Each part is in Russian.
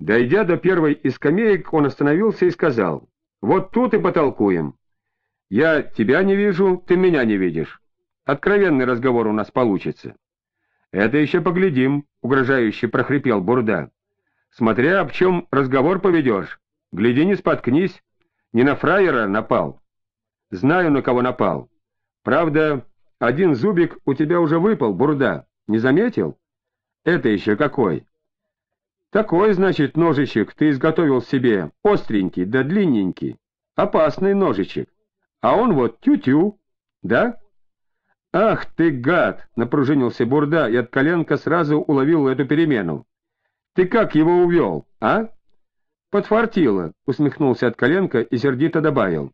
Дойдя до первой из скамеек, он остановился и сказал, «Вот тут и потолкуем. Я тебя не вижу, ты меня не видишь. Откровенный разговор у нас получится». «Это еще поглядим», — угрожающе прохрипел Бурда. «Смотря об чем разговор поведешь. Гляди, не споткнись. Не на фраера напал. Знаю, на кого напал. Правда, один зубик у тебя уже выпал, Бурда. Не заметил? Это еще какой?» «Такой, значит, ножичек ты изготовил себе, остренький да длинненький. Опасный ножичек. А он вот тю-тю, да?» «Ах ты, гад!» — напружинился Бурда, и от коленка сразу уловил эту перемену. «Ты как его увел, а?» «Подфартило», — усмехнулся от коленка и сердито добавил.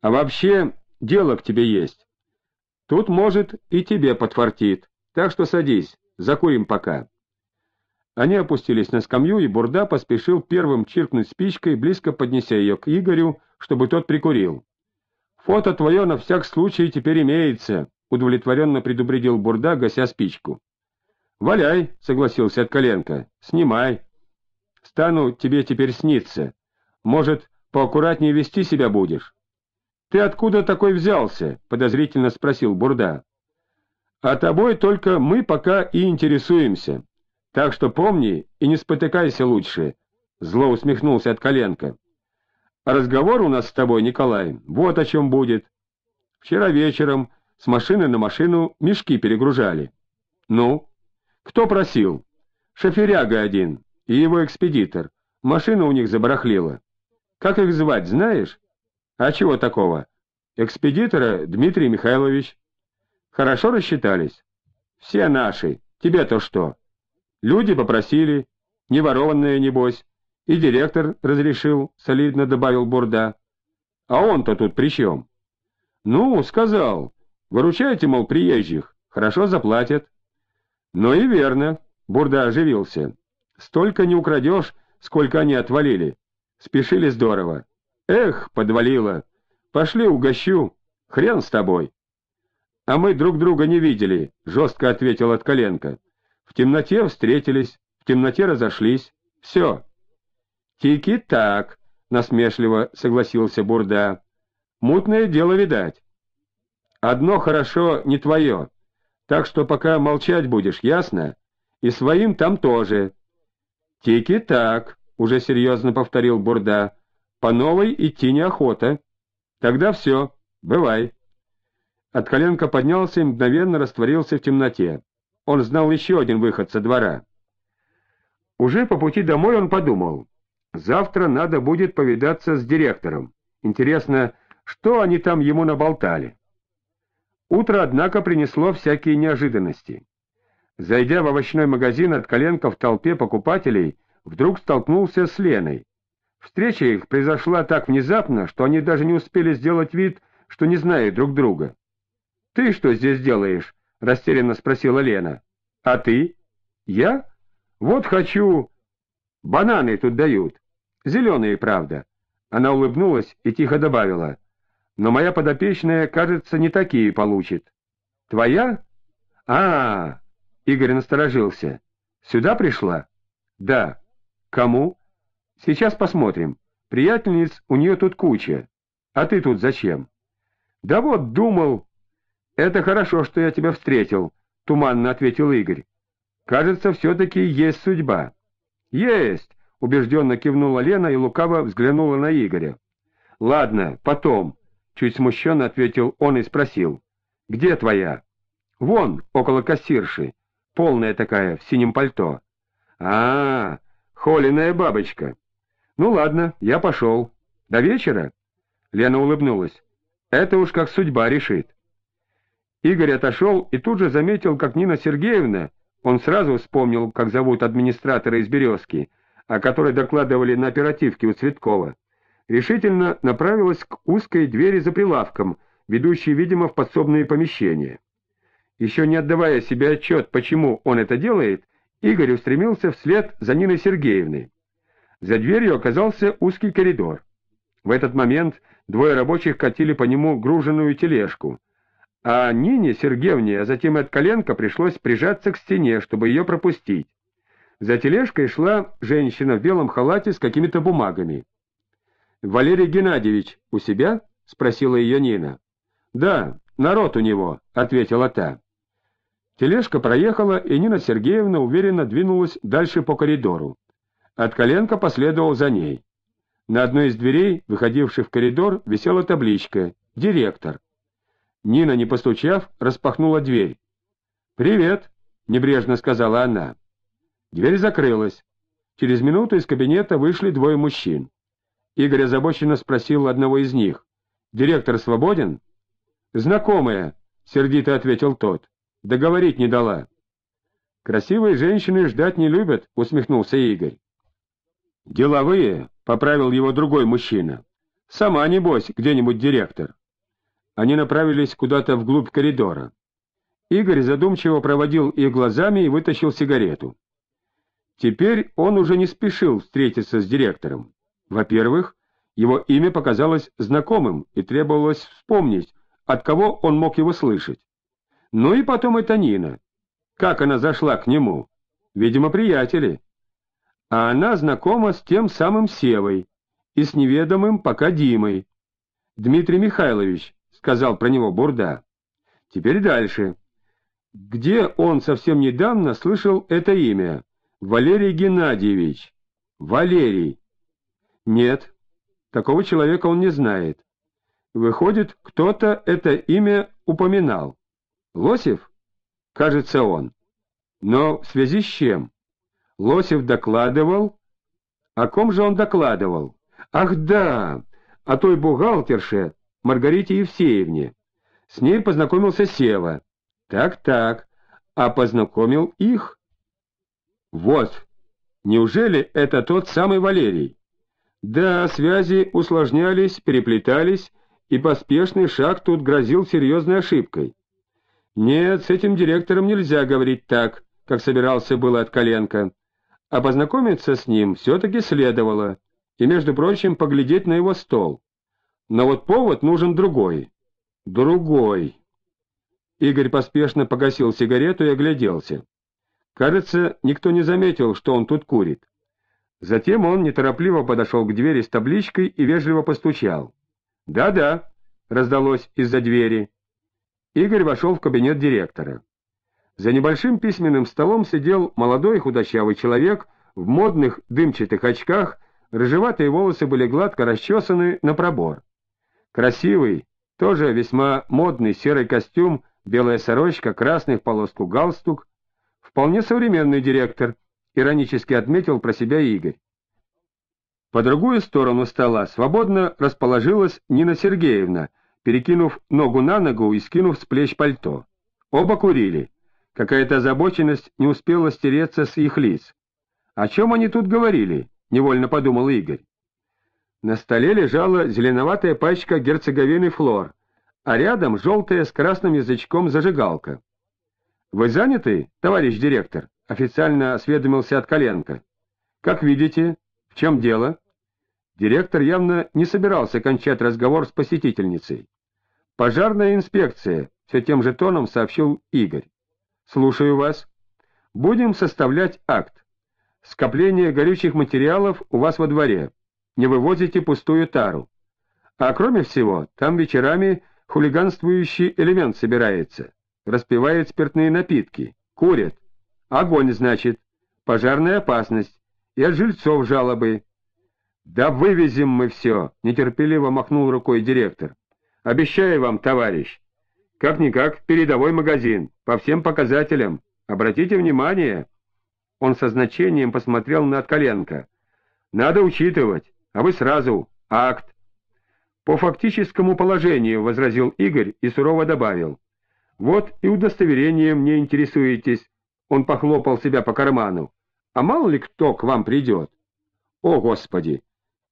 «А вообще, дело к тебе есть. Тут, может, и тебе подфартит, так что садись, закурим пока». Они опустились на скамью, и Бурда поспешил первым чиркнуть спичкой, близко поднеся ее к Игорю, чтобы тот прикурил. «Фото твое на всяк случай теперь имеется», — удовлетворенно предупредил Бурда, гася спичку. «Валяй», — согласился Откаленко, — «снимай. Стану тебе теперь сниться. Может, поаккуратнее вести себя будешь?» «Ты откуда такой взялся?» — подозрительно спросил Бурда. «А тобой только мы пока и интересуемся. Так что помни и не спотыкайся лучше», — зло усмехнулся Откаленко. «А разговор у нас с тобой, Николай, вот о чем будет. Вчера вечером с машины на машину мешки перегружали. Ну, кто просил? Шоферяга один и его экспедитор. Машина у них забарахлила. Как их звать, знаешь? А чего такого? Экспедитора Дмитрий Михайлович. Хорошо рассчитались? Все наши. Тебе-то что? Люди попросили, не ворованные, небось. И директор разрешил, солидно добавил Бурда. А он-то тут при чем? Ну, сказал, Выручайте, мол, приезжих, хорошо заплатят. Ну и верно, Бурда оживился. Столько не украдешь, сколько они отвалили. Спешили здорово. Эх, подвалило. Пошли угощу. Хрен с тобой. А мы друг друга не видели, жестко ответил Откаленко. В темноте встретились, в темноте разошлись. Все. Тики так, насмешливо согласился Бурда. Мутное дело видать. Одно хорошо не твое, так что пока молчать будешь, ясно? И своим там тоже. Тики так, уже серьезно повторил Бурда, по новой идти неохота. Тогда все, бывай. От коленка поднялся и мгновенно растворился в темноте. Он знал еще один выход со двора. Уже по пути домой он подумал, завтра надо будет повидаться с директором. Интересно, что они там ему наболтали? Утро, однако, принесло всякие неожиданности. Зайдя в овощной магазин от коленка в толпе покупателей, вдруг столкнулся с Леной. Встреча их произошла так внезапно, что они даже не успели сделать вид, что не знают друг друга. «Ты что здесь делаешь?» — растерянно спросила Лена. «А ты?» «Я? Вот хочу...» «Бананы тут дают. Зеленые, правда». Она улыбнулась и тихо добавила но моя подопечная, кажется, не такие получит. Твоя? А, -а, -а Игорь насторожился. Сюда пришла? Да. Кому? Сейчас посмотрим. Приятельниц у нее тут куча. А ты тут зачем? Да вот, думал. Это хорошо, что я тебя встретил, туманно ответил Игорь. Кажется, все-таки есть судьба. Есть, убежденно кивнула Лена и лукаво взглянула на Игоря. Ладно, потом. Чуть смущенно ответил он и спросил. «Где твоя?» «Вон, около кассирши. Полная такая, в синем пальто». «А, -а холеная бабочка. Ну ладно, я пошел. До вечера?» Лена улыбнулась. «Это уж как судьба решит». Игорь отошел и тут же заметил, как Нина Сергеевна, он сразу вспомнил, как зовут администратора из «Березки», о которой докладывали на оперативке у Цветкова, решительно направилась к узкой двери за прилавком, ведущей, видимо, в подсобные помещения. Еще не отдавая себе отчет, почему он это делает, Игорь устремился вслед за Ниной Сергеевной. За дверью оказался узкий коридор. В этот момент двое рабочих катили по нему груженную тележку, а Нине Сергеевне, а затем от коленка пришлось прижаться к стене, чтобы ее пропустить. За тележкой шла женщина в белом халате с какими-то бумагами. «Валерий Геннадьевич у себя?» — спросила ее Нина. «Да, народ у него», — ответила та. Тележка проехала, и Нина Сергеевна уверенно двинулась дальше по коридору. От коленка последовал за ней. На одной из дверей, выходившей в коридор, висела табличка «Директор». Нина, не постучав, распахнула дверь. «Привет», — небрежно сказала она. Дверь закрылась. Через минуту из кабинета вышли двое мужчин. Игорь озабоченно спросил одного из них. «Директор свободен?» «Знакомая», — сердито ответил тот. «Договорить не дала». «Красивые женщины ждать не любят», — усмехнулся Игорь. «Деловые», — поправил его другой мужчина. «Сама, небось, где-нибудь директор». Они направились куда-то вглубь коридора. Игорь задумчиво проводил их глазами и вытащил сигарету. Теперь он уже не спешил встретиться с директором. Во-первых, его имя показалось знакомым, и требовалось вспомнить, от кого он мог его слышать. Ну и потом это Нина. Как она зашла к нему? Видимо, приятели. А она знакома с тем самым Севой и с неведомым пока Димой. Дмитрий Михайлович, сказал про него Бурда. Теперь дальше. Где он совсем недавно слышал это имя? Валерий Геннадьевич. Валерий. Нет, такого человека он не знает. Выходит, кто-то это имя упоминал. Лосев? Кажется, он. Но в связи с чем? Лосев докладывал... О ком же он докладывал? Ах да, о той бухгалтерше Маргарите Евсеевне. С ней познакомился Сева. Так-так, а познакомил их? Вот, неужели это тот самый Валерий? Да, связи усложнялись, переплетались, и поспешный шаг тут грозил серьезной ошибкой. Нет, с этим директором нельзя говорить так, как собирался было от коленка. А познакомиться с ним все-таки следовало, и, между прочим, поглядеть на его стол. Но вот повод нужен другой. Другой. Игорь поспешно погасил сигарету и огляделся. Кажется, никто не заметил, что он тут курит. Затем он неторопливо подошел к двери с табличкой и вежливо постучал. «Да-да», — раздалось из-за двери. Игорь вошел в кабинет директора. За небольшим письменным столом сидел молодой худощавый человек в модных дымчатых очках, рыжеватые волосы были гладко расчесаны на пробор. Красивый, тоже весьма модный серый костюм, белая сорочка, красный в полоску галстук. Вполне современный директор — иронически отметил про себя Игорь. По другую сторону стола свободно расположилась Нина Сергеевна, перекинув ногу на ногу и скинув с плеч пальто. Оба курили. Какая-то озабоченность не успела стереться с их лиц. «О чем они тут говорили?» — невольно подумал Игорь. На столе лежала зеленоватая пачка герцоговины флор, а рядом желтая с красным язычком зажигалка. «Вы заняты, товарищ директор?» официально осведомился от коленка. «Как видите, в чем дело?» Директор явно не собирался кончать разговор с посетительницей. «Пожарная инспекция», — все тем же тоном сообщил Игорь. «Слушаю вас. Будем составлять акт. Скопление горючих материалов у вас во дворе. Не вывозите пустую тару. А кроме всего, там вечерами хулиганствующий элемент собирается, распивает спиртные напитки, курит, Огонь, значит, пожарная опасность и от жильцов жалобы. Да вывезем мы все, нетерпеливо махнул рукой директор. Обещаю вам, товарищ. Как-никак передовой магазин, по всем показателям. Обратите внимание. Он со значением посмотрел на Откаленко. Надо учитывать, а вы сразу, акт. По фактическому положению, возразил Игорь и сурово добавил. Вот и удостоверением не интересуетесь, он похлопал себя по карману. «А мало ли кто к вам придет?» «О, Господи!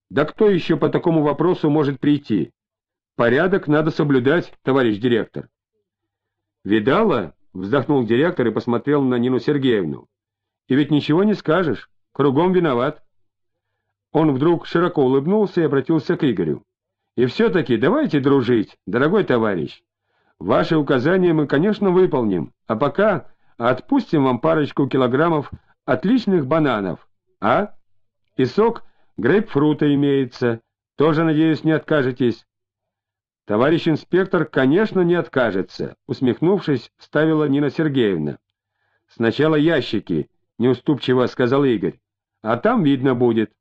Да кто еще по такому вопросу может прийти? Порядок надо соблюдать, товарищ директор». «Видала?» — вздохнул директор и посмотрел на Нину Сергеевну. «И ведь ничего не скажешь, кругом виноват». Он вдруг широко улыбнулся и обратился к Игорю. «И все-таки давайте дружить, дорогой товарищ. Ваши указания мы, конечно, выполним, а пока Отпустим вам парочку килограммов отличных бананов, а? И сок грейпфрута имеется. Тоже, надеюсь, не откажетесь?» «Товарищ инспектор, конечно, не откажется», — усмехнувшись, вставила Нина Сергеевна. «Сначала ящики», — неуступчиво сказал Игорь, — «а там видно будет».